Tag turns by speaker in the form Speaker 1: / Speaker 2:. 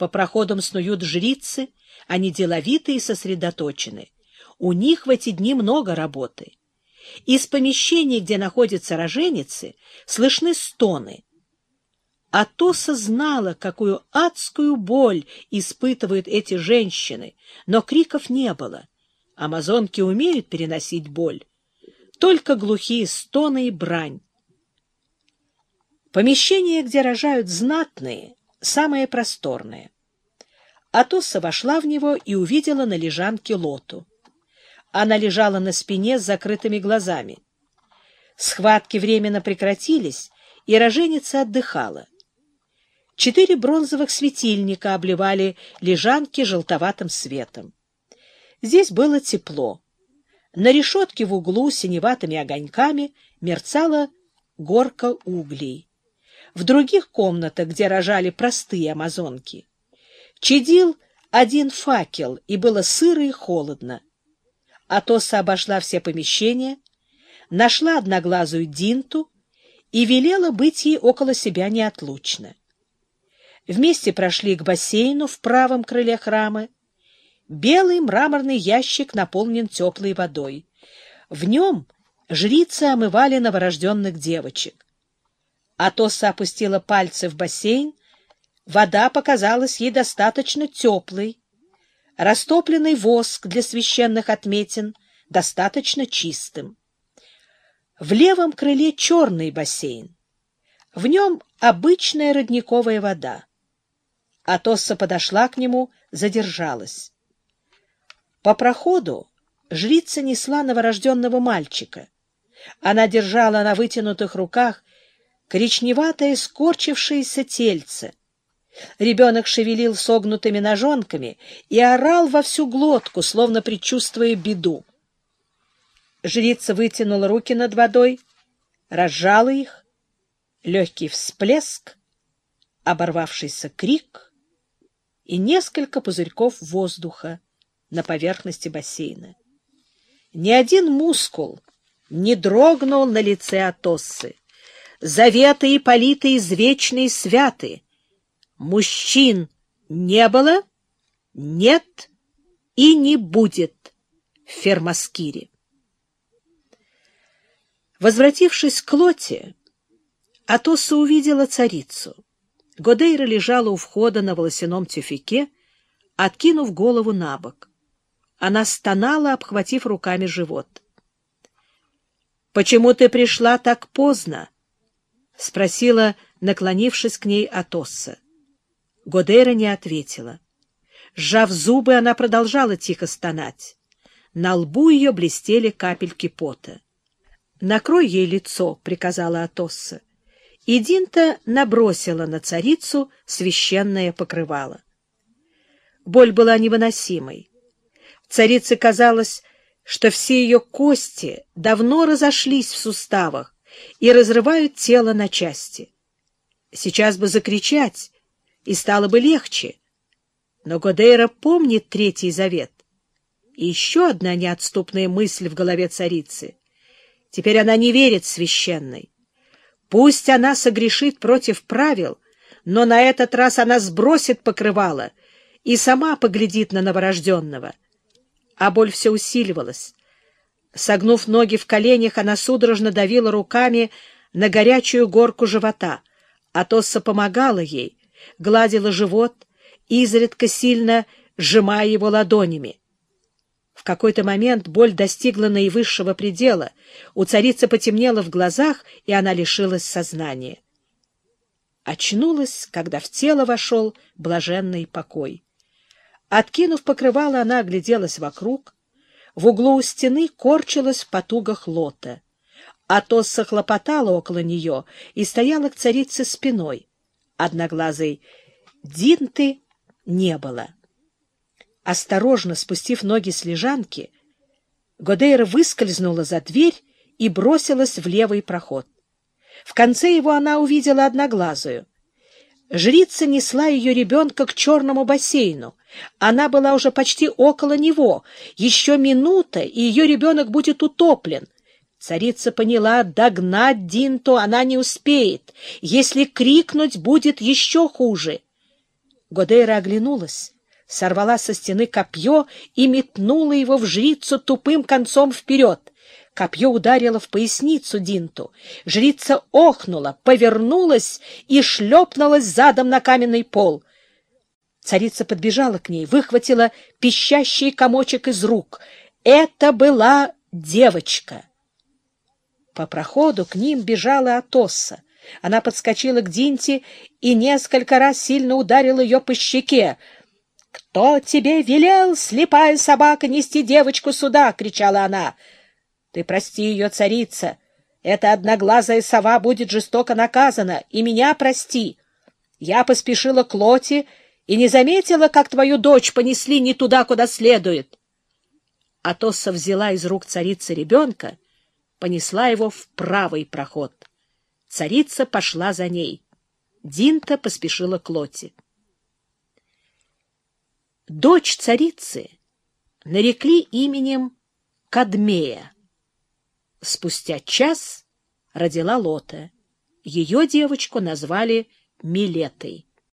Speaker 1: По проходам снуют жрицы, они деловиты и сосредоточены. У них в эти дни много работы. Из помещений, где находятся роженицы, слышны стоны. Атоса знала, какую адскую боль испытывают эти женщины, но криков не было. Амазонки умеют переносить боль. Только глухие стоны и брань. Помещение, где рожают знатные, самое просторное. Атоса вошла в него и увидела на лежанке лоту. Она лежала на спине с закрытыми глазами. Схватки временно прекратились, и роженица отдыхала. Четыре бронзовых светильника обливали лежанки желтоватым светом. Здесь было тепло. На решетке в углу синеватыми огоньками мерцала горка углей. В других комнатах, где рожали простые амазонки, чадил один факел, и было сыро и холодно. Атоса обошла все помещения, нашла одноглазую Динту и велела быть ей около себя неотлучно. Вместе прошли к бассейну в правом крыле храма. Белый мраморный ящик наполнен теплой водой. В нем жрицы омывали новорожденных девочек. Атоса опустила пальцы в бассейн. Вода показалась ей достаточно теплой. Растопленный воск для священных отметин достаточно чистым. В левом крыле черный бассейн. В нем обычная родниковая вода. Атосса подошла к нему, задержалась. По проходу жрица несла новорожденного мальчика. Она держала на вытянутых руках коричневатое скорчившееся тельце, Ребенок шевелил согнутыми ножонками и орал во всю глотку, словно предчувствуя беду. Жрица вытянула руки над водой, разжала их, легкий всплеск, оборвавшийся крик и несколько пузырьков воздуха на поверхности бассейна. Ни один мускул не дрогнул на лице Атоссы. Заветы и политы извечные святы — Мужчин не было, нет и не будет в Фермаскире. Возвратившись к Лоте, Атоса увидела царицу. Годейра лежала у входа на волосяном тюфике, откинув голову на бок. Она стонала, обхватив руками живот. — Почему ты пришла так поздно? — спросила, наклонившись к ней Атосса. Годера не ответила. Сжав зубы, она продолжала тихо стонать. На лбу ее блестели капельки пота. — Накрой ей лицо, — приказала Атосса. И Динта набросила на царицу священное покрывало. Боль была невыносимой. Царице казалось, что все ее кости давно разошлись в суставах и разрывают тело на части. Сейчас бы закричать, и стало бы легче. Но Годейра помнит Третий Завет. И еще одна неотступная мысль в голове царицы. Теперь она не верит священной. Пусть она согрешит против правил, но на этот раз она сбросит покрывало и сама поглядит на новорожденного. А боль все усиливалась. Согнув ноги в коленях, она судорожно давила руками на горячую горку живота. Атосса помогала ей, гладила живот, изредка сильно сжимая его ладонями. В какой-то момент боль достигла наивысшего предела, у царицы потемнело в глазах, и она лишилась сознания. Очнулась, когда в тело вошел блаженный покой. Откинув покрывало, она огляделась вокруг. В углу у стены корчилась в потугах лота. Атосса хлопотала около нее и стояла к царице спиной одноглазой Динты не было. Осторожно спустив ноги с лежанки, Годейра выскользнула за дверь и бросилась в левый проход. В конце его она увидела одноглазую. Жрица несла ее ребенка к черному бассейну. Она была уже почти около него. Еще минута, и ее ребенок будет утоплен — Царица поняла, догнать Динту она не успеет. Если крикнуть, будет еще хуже. Годейра оглянулась, сорвала со стены копье и метнула его в жрицу тупым концом вперед. Копье ударило в поясницу Динту. Жрица охнула, повернулась и шлепнулась задом на каменный пол. Царица подбежала к ней, выхватила пищащий комочек из рук. Это была девочка. По проходу к ним бежала Атосса. Она подскочила к Динте и несколько раз сильно ударила ее по щеке. — Кто тебе велел, слепая собака, нести девочку сюда? — кричала она. — Ты прости ее, царица. Эта одноглазая сова будет жестоко наказана, и меня прости. Я поспешила к Лоте и не заметила, как твою дочь понесли не туда, куда следует. Атосса взяла из рук царицы ребенка, понесла его в правый проход. Царица пошла за ней. Динта поспешила к Лоте. Дочь царицы нарекли именем Кадмея. Спустя час родила Лота. Ее девочку назвали Милетой.